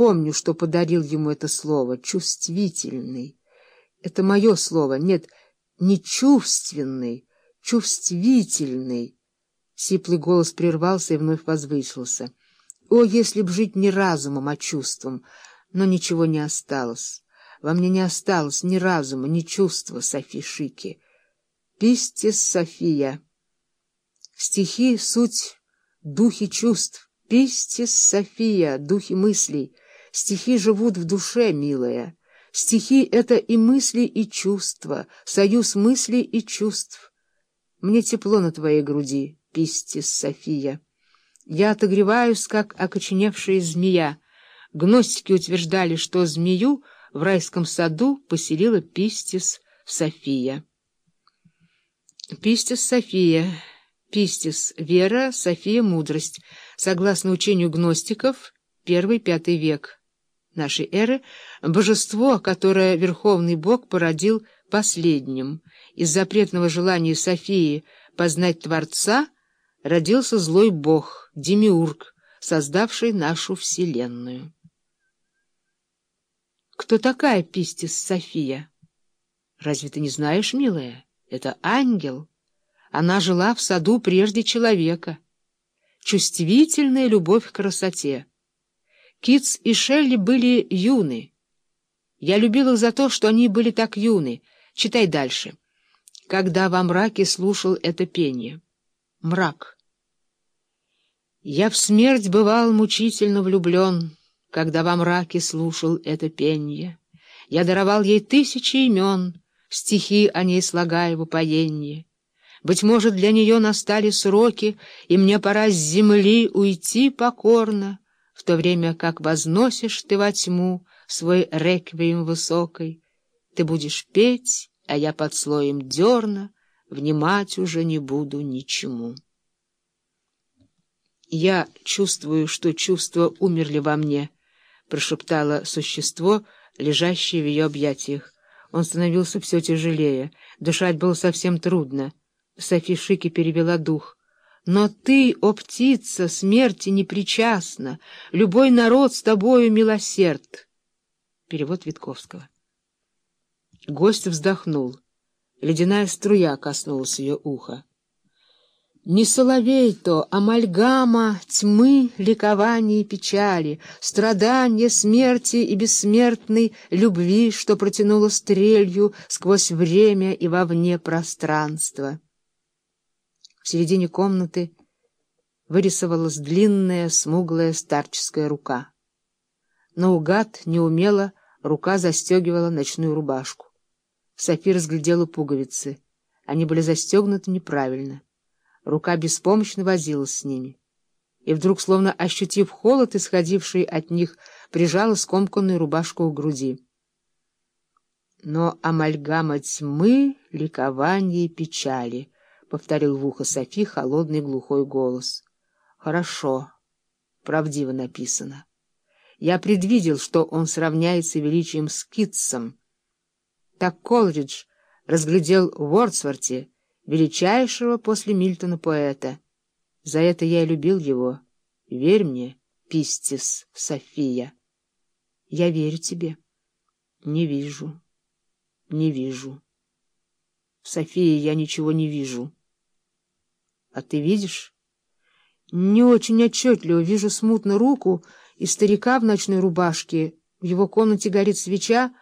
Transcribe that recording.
помню, что подарил ему это слово «чувствительный». Это мое слово, нет, не чувственный, чувствительный. Сиплый голос прервался и вновь возвысился. О, если б жить не разумом, а чувством! Но ничего не осталось. Во мне не осталось ни разума, ни чувства, Софи Шики. Пистис София. Стихи — суть духи чувств. Пистис София, духи мыслей. Стихи живут в душе, милая. Стихи — это и мысли, и чувства, союз мыслей и чувств. Мне тепло на твоей груди, Пистис София. Я отогреваюсь, как окоченевшая змея. Гностики утверждали, что змею в райском саду поселила Пистис София. Пистис София. Пистис — вера, София — мудрость. Согласно учению гностиков, первый-пятый век нашей эры, божество, которое Верховный Бог породил последним. Из запретного желания Софии познать Творца родился злой Бог, Демиург, создавший нашу Вселенную. Кто такая Пистис София? Разве ты не знаешь, милая? Это ангел. Она жила в саду прежде человека. Чувствительная любовь к красоте. Китс и Шелли были юны. Я любил их за то, что они были так юны. Читай дальше. Когда во мраке слушал это пение. Мрак. Я в смерть бывал мучительно влюблен, когда во мраке слушал это пение. Я даровал ей тысячи имен, стихи о ней слагая в упоенье. Быть может, для нее настали сроки, и мне пора с земли уйти покорно, в то время как возносишь ты во тьму свой реквием высокой. Ты будешь петь, а я под слоем дерна внимать уже не буду ничему. Я чувствую, что чувства умерли во мне, — прошептало существо, лежащее в ее объятиях. Он становился все тяжелее, дышать было совсем трудно. Софи Шики перевела дух. «Но ты, о птица, смерти не причастна, любой народ с тобою милосерд». Перевод Витковского. Гость вздохнул. Ледяная струя коснулась ее уха. Не соловей то, амальгама тьмы, ликования и печали, страдания, смерти и бессмертной любви, что протянуло стрелью сквозь время и вовне пространства. В середине комнаты вырисовалась длинная, смуглая старческая рука. Наугад, неумело, рука застегивала ночную рубашку. Софи разглядела пуговицы. Они были застегнуты неправильно. Рука беспомощно возилась с ними. И вдруг, словно ощутив холод, исходивший от них, прижала скомканную рубашку к груди. Но амальгама тьмы, ликования и печали, — повторил в ухо Софи холодный глухой голос. — Хорошо, правдиво написано. Я предвидел, что он сравняется величием с Китсом. Так Колридж разглядел в Уордсворте величайшего после Мильтона поэта. За это я и любил его. Верь мне, Пистис София. Я верю тебе. Не вижу, не вижу. София, я ничего не вижу. А ты видишь? Не очень отчетливо вижу смутно руку и старика в ночной рубашке. В его комнате горит свеча,